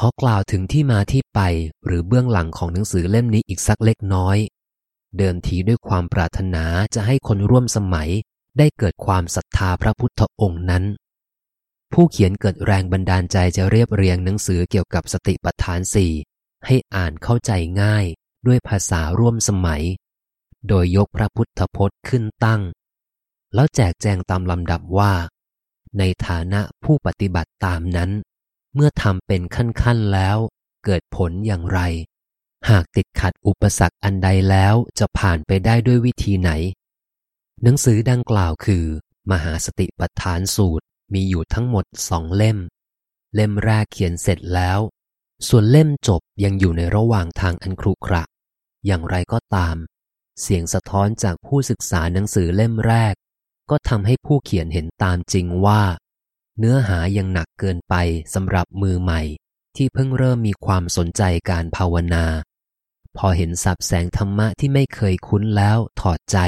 ขอกล่าวถึงที่มาที่ไปหรือเบื้องหลังของหนังสือเล่มนี้อีกสักเล็กน้อย เดิมทีด้วยความปรารถนาจะให้คนร่วมสมัยได้เกิดความศรัทธาพระพุทธองค์นั้น ผู้เขียนเกิดแรงบันดาลใจจะเรียบเรียงหนังสือเกี่ยวกับสติปัฏฐานสี่ให้อ่านเข้าใจง่ายด้วยภาษาร่วมสมัย โดยยกพระพุทธพจน์ขึ้นตั้ง แล้วแจกแจงตามลำดับว่า ในฐานะผู้ปฏิบัติตามนั้น เมื่อทำเป็นขั้นๆแล้ว เกิดผลอย่างไร หากติดขัดอุปสรรคอันใดแล้วจะผ่านไปได้ด้วยวิธีไหน หนังสือดังกล่าวคือ มหาสติปัฏฐานสูตรมีอยู่ทั้งหมดสองเล่ม เล่มแรกเขียนเสร็จแล้ว ส่วนเล่มจบยังอยู่ในระหว่างทางอันครุขระ อย่างไรก็ตาม เสียงสะท้อนจากผู้ศึกษาหนังสือเล่มแรก ก็ทำให้ผู้เขียนเห็นตามจริงว่า เนื้อหายังหนักเกินไปสำหรับมือใหม่ ที่เพิ่งเริ่มมีความสนใจการภาวนา พอเห็นสับแสงธรรมะที่ไม่เคยคุ้นแล้วถอดใจ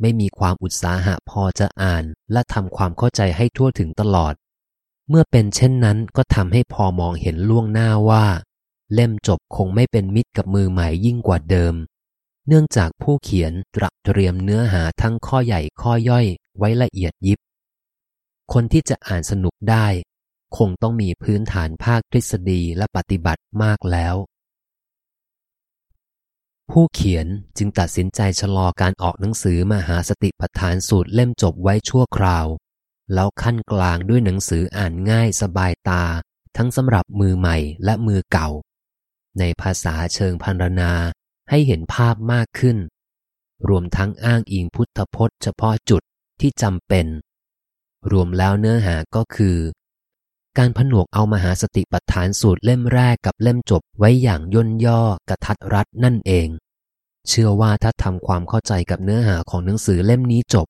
ไม่มีความอุตสาหะพอจะอ่านและทำความเข้าใจให้ทั่วถึงตลอด เมื่อเป็นเช่นนั้นก็ทำให้พอมองเห็นล่วงหน้าว่า เล่มจบคงไม่เป็นมิตรกับมือใหม่ยิ่งกว่าเดิม เนื่องจากผู้เขียนตระเตรียมเนื้อหาทั้งข้อใหญ่ข้อย่อยไว้ละเอียดยิบ คนที่จะอ่านสนุกได้ คงต้องมีพื้นฐานภาคทฤษฎีและปฏิบัติมากแล้ว ผู้เขียนจึงตัดสินใจชะลอการออกหนังสือมหาสติปัฏฐานสูตรเล่มจบไว้ชั่วคราว แล้วขั้นกลางด้วยหนังสืออ่านง่ายสบายตา ทั้งสำหรับมือใหม่และมือเก่า ในภาษาเชิงพรรณนาให้เห็นภาพมากขึ้น รวมทั้งอ้างอิงพุทธพจน์เฉพาะจุดที่จำเป็น รวมแล้วเนื้อหาก็คือ การผนวกเอามหาสติปัฏฐานสูตรเล่มแรกกับเล่มจบไว้อย่างย่นย่อกระทัดรัดนั่นเอง เชื่อว่าถ้าทำความเข้าใจกับเนื้อหาของหนังสือเล่มนี้จบ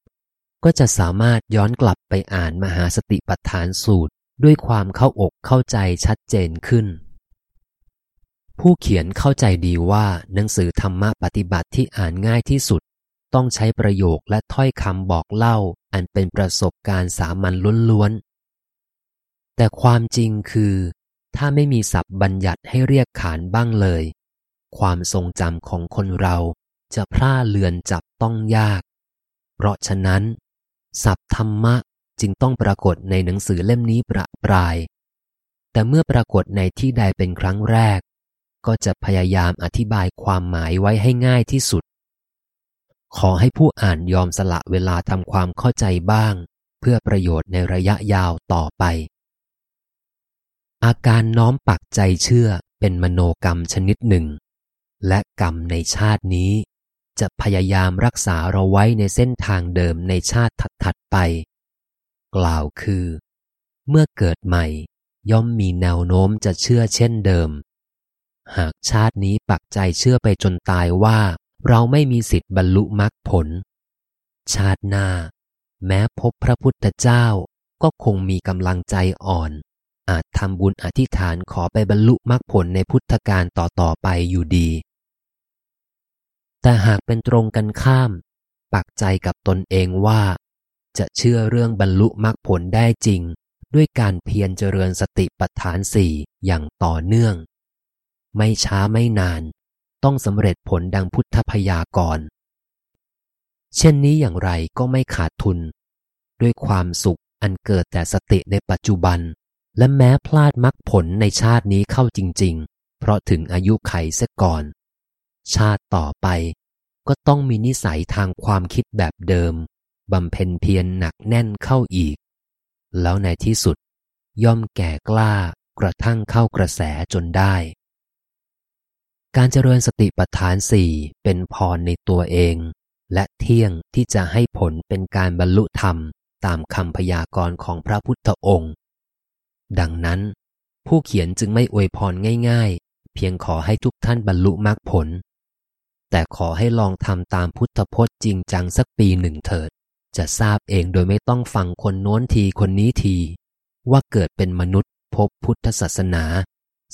ก็จะสามารถย้อนกลับไปอ่านมหาสติปัฏฐานสูตรด้วยความเข้าอกเข้าใจชัดเจนขึ้น ผู้เขียนเข้าใจดีว่าหนังสือธรรมะปฏิบัติที่อ่านง่ายที่สุด ต้องใช้ประโยคและถ้อยคำบอกเล่า อันเป็นประสบการณ์สามัญล้วนๆ แต่ความจริงคือ ถ้าไม่มีศัพท์บัญญัติให้เรียกขานบ้างเลย ความทรงจำของคนเราจะพร่าเลือนจับต้องยาก เพราะฉะนั้น ศัพท์ธรรมะจึงต้องปรากฏในหนังสือเล่มนี้ประปราย แต่เมื่อปรากฏในที่ใดเป็นครั้งแรก ก็จะพยายามอธิบายความหมายไว้ให้ง่ายที่สุด ขอให้ผู้อ่านยอมสละเวลาทำความเข้าใจบ้าง เพื่อประโยชน์ในระยะยาวต่อไป อาการน้อมปักใจเชื่อเป็นมโนกรรมชนิดหนึ่ง และกรรมในชาตินี้ จะพยายามรักษาเราไว้ในเส้นทางเดิมในชาติถัดๆไป กล่าวคือ เมื่อเกิดใหม่ ย่อมมีแนวโน้มจะเชื่อเช่นเดิม หากชาตินี้ปักใจเชื่อไปจนตายว่า เราไม่มีสิทธิ์บรรลุมรรคผล ชาติหน้า แม้พบพระพุทธเจ้าก็คงมีกำลังใจอ่อน อาจทำบุญอธิษฐานขอไปบรรลุมรรคผลในพุทธการต่อๆไปอยู่ดี แต่หากเป็นตรงกันข้าม ปักใจกับตนเองว่า จะเชื่อเรื่องบรรลุมรรคผลได้จริง ด้วยการเพียรเจริญสติปัฏฐานสี่อย่างต่อเนื่อง ไม่ช้าไม่นาน ต้องสำเร็จผลดังพุทธพยากรณ์เช่นนี้อย่างไรก็ไม่ขาดทุน ด้วยความสุขอันเกิดแต่สติในปัจจุบัน และแม้พลาดมรรคผลในชาตินี้เข้าจริง ๆ เพราะถึงอายุไขเสียก่อน ชาติต่อไป ก็ต้องมีนิสัยทางความคิดแบบเดิมบำเพ็ญเพียรหนักแน่นเข้าอีก แล้วในที่สุด ย่อมแก่กล้ากระทั่งเข้ากระแสจนได้ การเจริญสติปัฏฐานสี่เป็นพรในตัวเอง และเที่ยงที่จะให้ผลเป็นการบรรลุธรรมตามคำพยากรณ์ของพระพุทธองค์ ดังนั้น ผู้เขียนจึงไม่อวยพรง่าย ๆ เพียงขอให้ทุกท่านบรรลุมรรคผล แต่ขอให้ลองทำตามพุทธพจน์จริงจังสักปีหนึ่งเถิด จะทราบเองโดยไม่ต้องฟังคนโน้นทีคนนี้ที ว่าเกิดเป็นมนุษย์พบพุทธศาสนา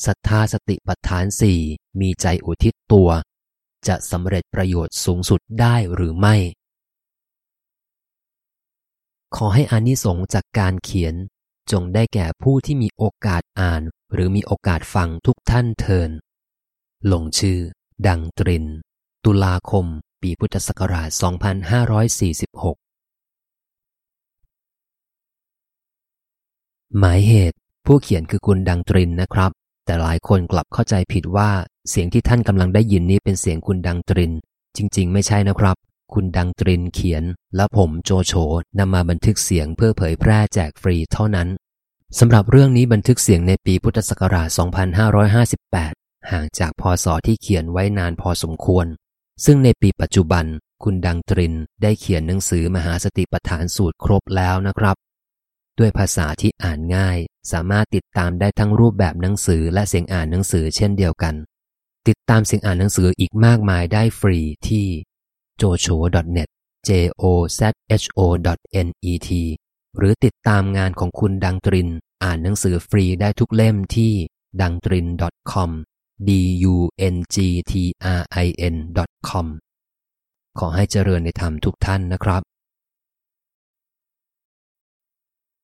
ศรัทธาสติปัฏฐานสี่มีใจอุทิศตัว จะสำเร็จประโยชน์สูงสุดได้หรือไม่ ขอให้อานิสงส์จากการเขียน จงได้แก่ผู้ที่มีโอกาสอ่าน หรือมีโอกาสฟังทุกท่านเทินลงชื่อ ดังตริน ตุลาคม ปีพุทธศักราช 2546หมายเหตุผู้เขียนคือคุณดังตรินนะครับ แต่หลายคนกลับเข้าใจผิดว่าเสียงที่ท่านกำลังได้ยินนี้เป็นเสียงคุณดังตริน จริง ๆ ไม่ใช่นะครับ คุณดังตรินเขียน และผมโจโฉนำมาบันทึกเสียงเพื่อเผยแพร่แจกฟรีเท่านั้นสำหรับเรื่องนี้บันทึกเสียงในปีพุทธศักราช 2558 ห่างจากพศที่เขียนไว้นานพอสมควร ซึ่งในปีปัจจุบัน คุณดังตรินได้เขียนหนังสือมหาสติปัฏฐานสูตรครบแล้วนะครับ ด้วยภาษาที่อ่านง่าย สามารถติดตามได้ทั้งรูปแบบหนังสือและเสียงอ่านหนังสือเช่นเดียวกัน ติดตามเสียงอ่านหนังสืออีกมากมายได้ฟรีที่ jocho.net j o z h o net หรือติดตามงานของคุณดังตริน อ่านหนังสือฟรีได้ทุกเล่มที่ดังตริน .com d u n g t r i n com ขอให้เจริญในธรรมทุกท่านนะครับ